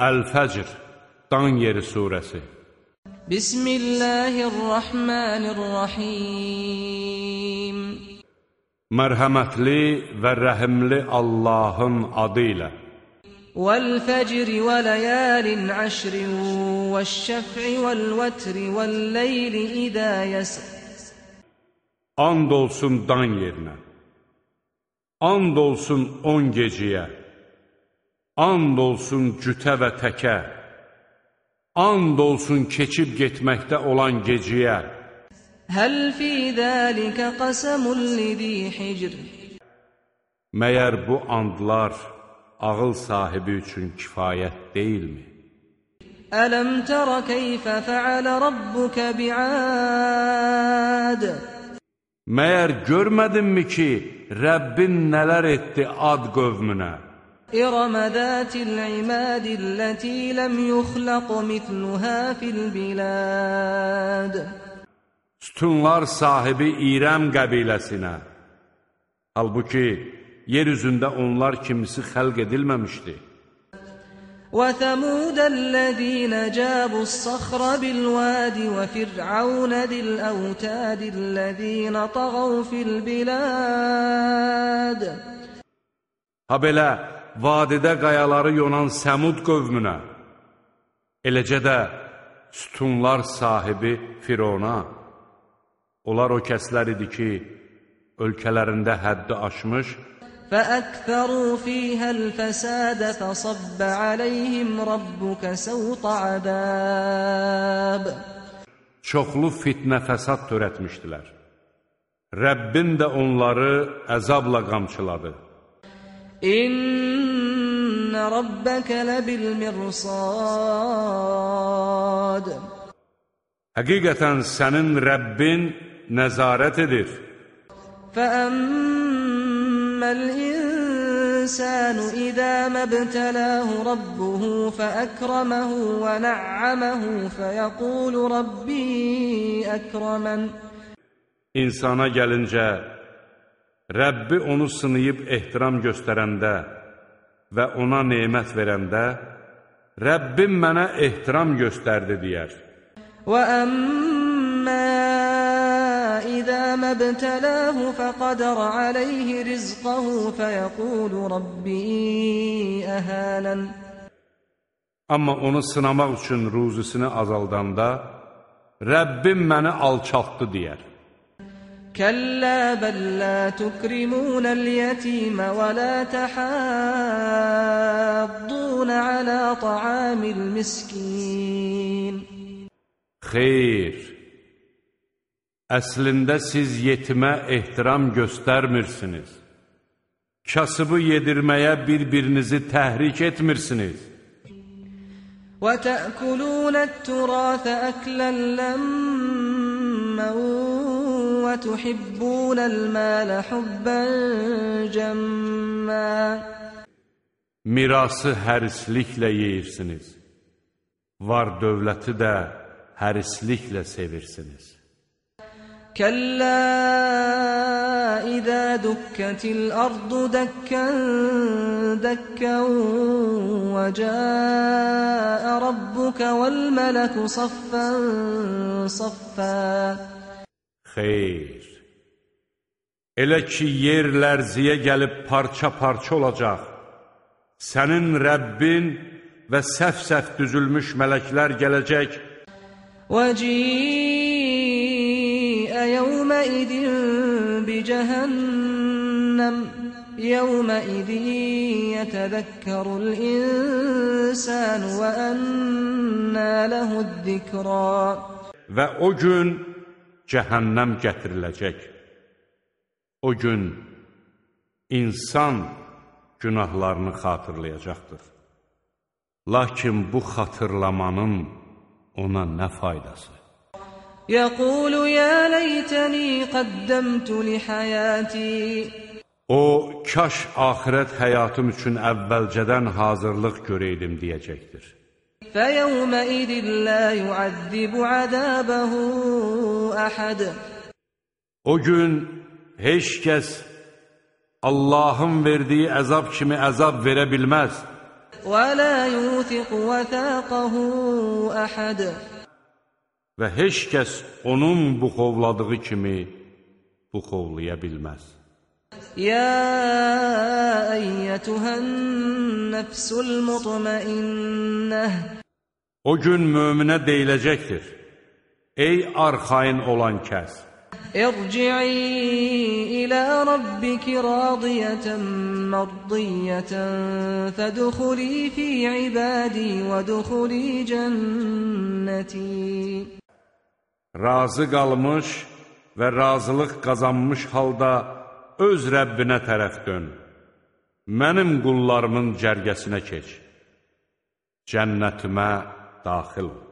Əl-Fəcr, Dan Yeri Suresi. Bismillahirrahmanirrahim. Mərhəmətli və rəhimli Allahın adı ilə. Vəl-fəcri və ləyalin əşrin və şəf'i vəl-vətri vəl-leyli idə yəsə And olsun dan yerinə. And olsun on geciyə and olsun cütə və təkə, and olsun keçib getməkdə olan geciyə. Həl fi zəlikə qasəmun lidi hicr. Məyər bu andlar ağıl sahibi üçün kifayət deyilmi? Ələm tərə keyfə fəalə rabbukə bi'ad. Məyər görmədinmi ki, Rəbbin nələr etdi ad qövmünə? إِرَمَ ذَاتِ الْعِمَادِ الَّتِي لَمْ يُخْلَقْ مِثْلُهَا فِي الْبِلَادِ Sütunlar sahibi İrəm qəbiləsinə. Halbuki, yer üzündə onlar kimisi xəlq edilməmişdi. وثمود الذين جابوا الصخر بالواد وفرعون ذي الأوتاد الذين طغوا في البلاد Ha belə, vadidə qayaları yonan Səmud qövmünə, eləcə də sütunlar sahibi Firona, onlar o kəslər idi ki, ölkələrində həddi aşmış, فأكثروا فيها الفساد فصب عليهم ربك سوط عذاب çoxlu fitnə fəsad törətmişdilər. Rəbbin də onları əzabla qamçıladı. إن ربك لبالمرصاد حقيقة سنن ربين نزارت دير فأما الإنسان إذا ما ابتلاه ربه فأكرمه ونعمه فيقول ربي أكرما İnsana gelince Rəbbi onu sınayıb ehtiram göstərəndə və ona nemət verəndə, Rəbbim mənə ehtiram göstərdi, deyər. Və əmmə idə məbtələhu fəqədər aleyhi rizqəhu fəyəqulu Rabbi əhələn. Amma onu sınamaq üçün ruzisini azaldanda, Rəbbim məni alçaltdı, deyər. كلا بل لا تكرمون اليتيم ولا تحاضون على طعام المسكين Xeyr, əslində siz yetimə ehtiram göstərmirsiniz. Kasıbı yedirməyə bir-birinizi təhrik etmirsiniz. وتأكلون التراث أكلا لما وتحبون المال حبا جما Mirası hərisliklə yeyirsiniz. Var dövləti də hərisliklə sevirsiniz. Kəllə idə dukkətil ardu dəkkən dəkkən və cəə rabbukə vəl mələku saffən saffən Xeyr. Elə ki, yer lərziyə gəlib parça-parça olacaq. Sənin Rəbbin və səf-səf düzülmüş mələklər gələcək. وجيء يومئذ بجهنم يومئذ يتذكر الإنسان وأنى له الذكرى Və o gün cəhənnəm gətiriləcək. O gün insan günahlarını xatırlayacaqdır. Lakin bu xatırlamanın ona nə faydası? يقول يا ليتني قدمت لحياتي O, kaş axirət həyatım üçün əvvəlcədən hazırlıq görəydim deyəcəkdir. فيومئذ لا يعذب عذابه أحد O gün heç kəs Allahın verdiyi əzab kimi əzab verə bilməz. ولا يوثق وثاقه أحد və heç kəs onun buxovladığı kimi buxovlaya bilməz. يا أيتها النفس المطمئنة O gün möminə deyiləcəkdir, ey arxain olan kəs! Irci'i ilə rabbiki radiyyətən mardiyyətən fədxuli fi ibadi və duxuli cənnəti. Razı qalmış və razılıq qazanmış halda öz Rəbbinə tərəf dön. Mənim qullarımın cərgəsinə keç. Cənnətimə daxil ol.